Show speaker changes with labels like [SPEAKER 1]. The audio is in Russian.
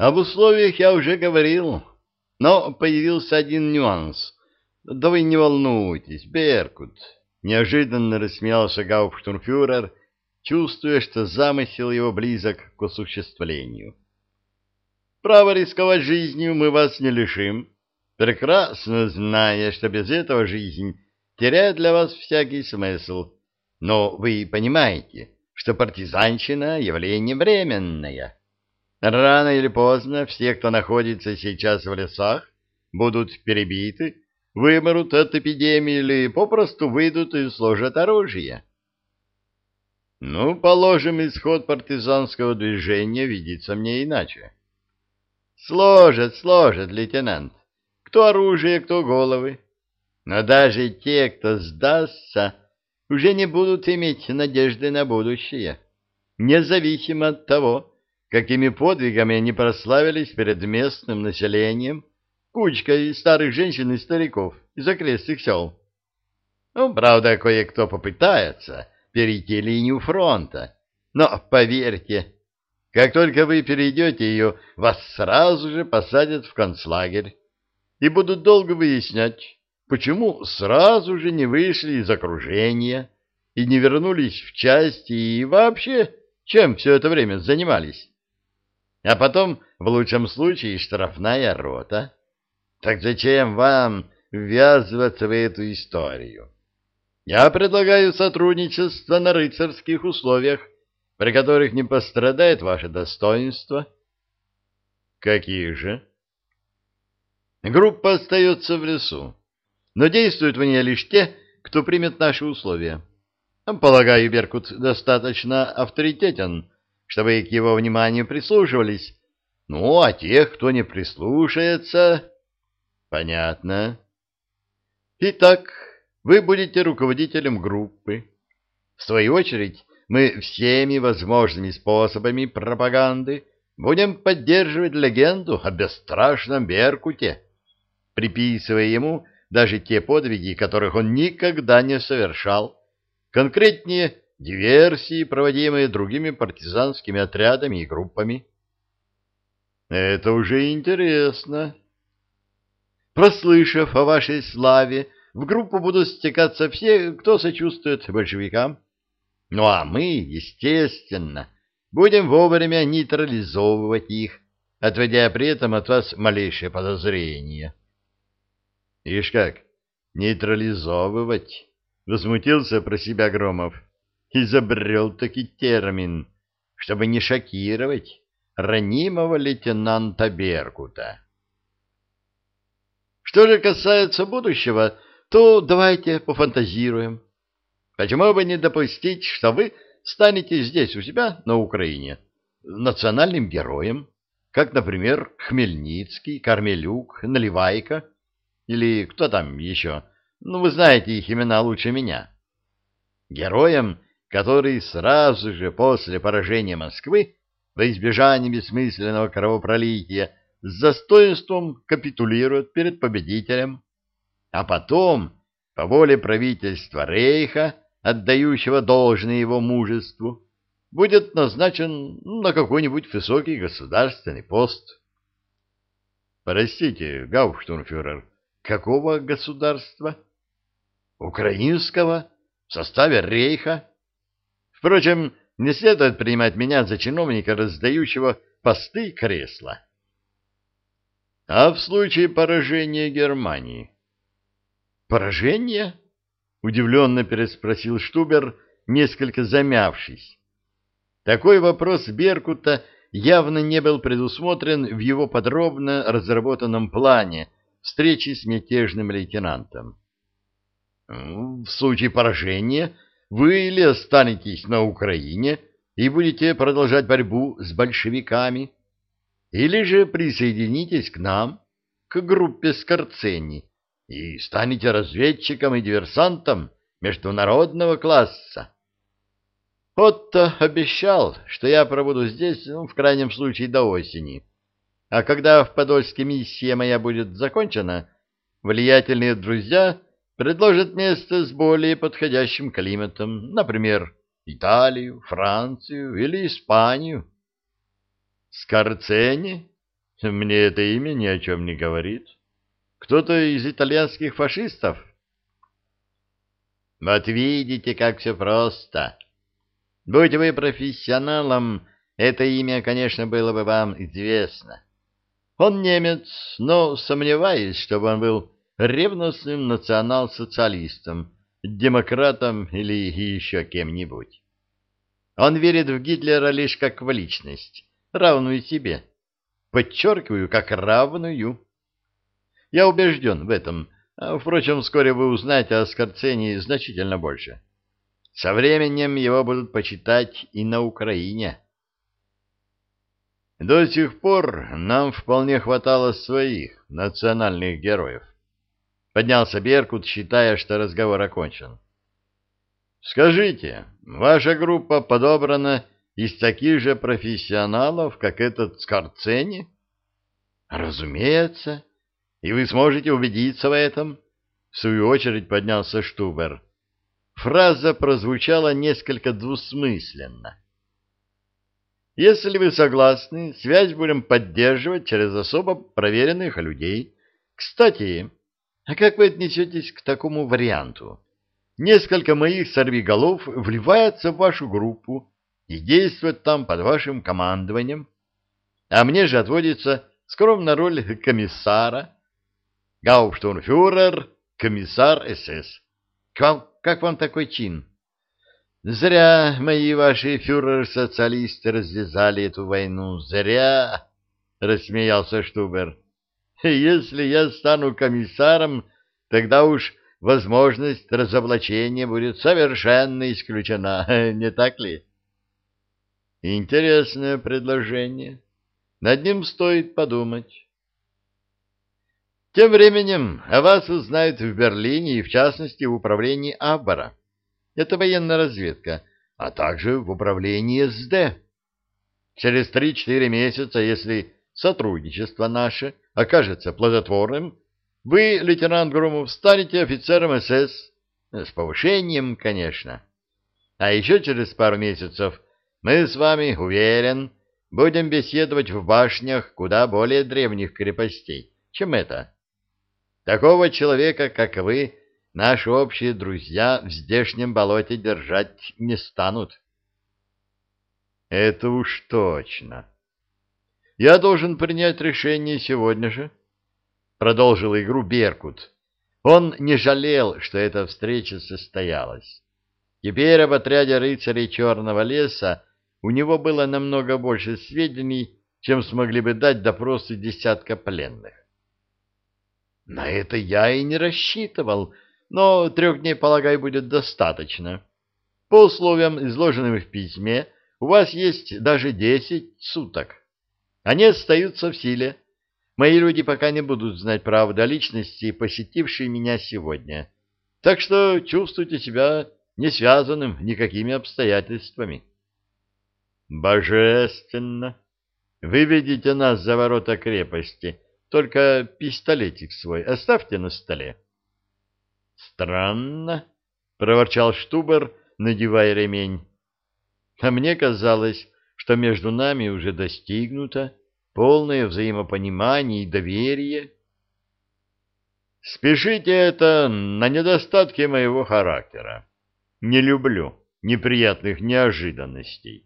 [SPEAKER 1] Об условиях я уже говорил, но появился один нюанс. Да вы не волнуйтесь, Беркут. Неожиданно рассмеялся гауптштурмфюрер, чувствуя, что замысел его близок к осуществлению. Право рисковать жизнью мы вас не лишим, прекрасно зная, что без этого жизнь теряет для вас всякий смысл. Но вы понимаете, что партизанщина — явление временное. Рано или поздно все, кто находится сейчас в лесах, будут перебиты, вымрут от эпидемии или попросту выйдут и сложат оружие. Ну, положим, исход партизанского движения видится мне иначе. Сложат, сложат, лейтенант. Кто оружие, кто головы. Но даже те, кто сдастся, уже не будут иметь надежды на будущее, независимо от того, какими подвигами они прославились перед местным населением, кучкой старых женщин и стариков из окрестных сел. Ну, правда, кое-кто попытается перейти линию фронта, но, поверьте, как только вы перейдете ее, вас сразу же посадят в концлагерь и будут долго выяснять, почему сразу же не вышли из окружения и не вернулись в части и вообще чем все это время занимались а потом, в лучшем случае, штрафная рота. Так зачем вам ввязываться в эту историю? Я предлагаю сотрудничество на рыцарских условиях, при которых не пострадает ваше достоинство. Какие же? Группа остается в лесу, но действуют в ней лишь те, кто примет наши условия. Полагаю, Беркут достаточно авторитетен, чтобы к его вниманию прислушивались. Ну, а тех, кто не прислушается... Понятно. Итак, вы будете руководителем группы. В свою очередь, мы всеми возможными способами пропаганды будем поддерживать легенду о бесстрашном Беркуте, приписывая ему даже те подвиги, которых он никогда не совершал. Конкретнее, диверсии, проводимые другими партизанскими отрядами и группами. Это уже интересно. Прослышав о вашей славе, в группу будут стекаться все, кто сочувствует большевикам. Ну а мы, естественно, будем вовремя нейтрализовывать их, отводя при этом от вас малейшее подозрение. Ишь как, нейтрализовывать? Возмутился про себя Громов изобрел таки термин, чтобы не шокировать ранимого лейтенанта Беркута. Что же касается будущего, то давайте пофантазируем. Почему бы не допустить, что вы станете здесь у себя, на Украине, национальным героем, как, например, Хмельницкий, Кармелюк, Наливайко или кто там еще, ну, вы знаете их имена лучше меня. Героем, который сразу же после поражения Москвы во избежание бессмысленного кровопролития с достоинством капитулирует перед победителем, а потом, по воле правительства Рейха, отдающего должное его мужеству, будет назначен на какой-нибудь высокий государственный пост. Простите, гауптштурмфюрер, какого государства? Украинского? В составе Рейха? Впрочем, не следует принимать меня за чиновника, раздающего посты и кресла. А в случае поражения Германии? Поражение? Удивленно переспросил Штубер, несколько замявшись. Такой вопрос Беркута явно не был предусмотрен в его подробно разработанном плане встречи с мятежным лейтенантом. В случае поражения вы или останетесь на Украине и будете продолжать борьбу с большевиками, или же присоединитесь к нам, к группе Скорцени, и станете разведчиком и диверсантом международного класса. Отто обещал, что я пробуду здесь, ну, в крайнем случае, до осени. А когда в Подольске миссия моя будет закончена, влиятельные друзья предложит место с более подходящим климатом, например, Италию, Францию или Испанию. Скорцени? Мне это имя ни о чем не говорит. Кто-то из итальянских фашистов? Вот видите, как все просто. Будь вы профессионалом, это имя, конечно, было бы вам известно. Он немец, но сомневаюсь, чтобы он был ревностным национал-социалистом, демократом или еще кем-нибудь. Он верит в Гитлера лишь как в личность, равную себе. Подчеркиваю, как равную. Я убежден в этом. А, впрочем, вскоре вы узнаете о Скорцене значительно больше. Со временем его будут почитать и на Украине. До сих пор нам вполне хватало своих национальных героев. Поднялся Беркут, считая, что разговор окончен. Скажите, ваша группа подобрана из таких же профессионалов, как этот Скорцени? Разумеется. И вы сможете убедиться в этом. В свою очередь поднялся Штубер. Фраза прозвучала несколько двусмысленно. Если вы согласны, связь будем поддерживать через особо проверенных людей. Кстати, а как вы отнесетесь к такому варианту? Несколько моих сорвиголов вливается в вашу группу и действует там под вашим командованием, а мне же отводится скромная роль комиссара, гауптштурмфюрер, комиссар СС. Как, как вам такой чин? Зря мои ваши фюрер-социалисты развязали эту войну, зря, — рассмеялся Штубер. Если я стану комиссаром, тогда уж возможность разоблачения будет совершенно исключена, не так ли? Интересное предложение. Над ним стоит подумать. Тем временем о вас узнают в Берлине и, в частности, в управлении Аббара. Это военная разведка, а также в управлении СД. Через три-четыре месяца, если сотрудничество наше окажется плодотворным, вы, лейтенант Громов, станете офицером СС. С повышением, конечно. А еще через пару месяцев мы с вами, уверен, будем беседовать в башнях куда более древних крепостей, чем это. Такого человека, как вы, наши общие друзья в здешнем болоте держать не станут. Это уж точно. Я должен принять решение сегодня же. Продолжил игру Беркут. Он не жалел, что эта встреча состоялась. Теперь об отряде рыцарей Черного леса у него было намного больше сведений, чем смогли бы дать допросы десятка пленных. На это я и не рассчитывал, но трех дней, полагаю, будет достаточно. По условиям, изложенным в письме, у вас есть даже десять суток. Они остаются в силе. Мои люди пока не будут знать правду о личности, посетившей меня сегодня. Так что чувствуйте себя не связанным никакими обстоятельствами. Божественно! Выведите нас за ворота крепости, только пистолетик свой оставьте на столе. Странно, — проворчал Штубер, надевая ремень. А мне казалось, что между нами уже достигнуто полное взаимопонимание и доверие. Спешите это на недостатки моего характера. Не люблю неприятных неожиданностей.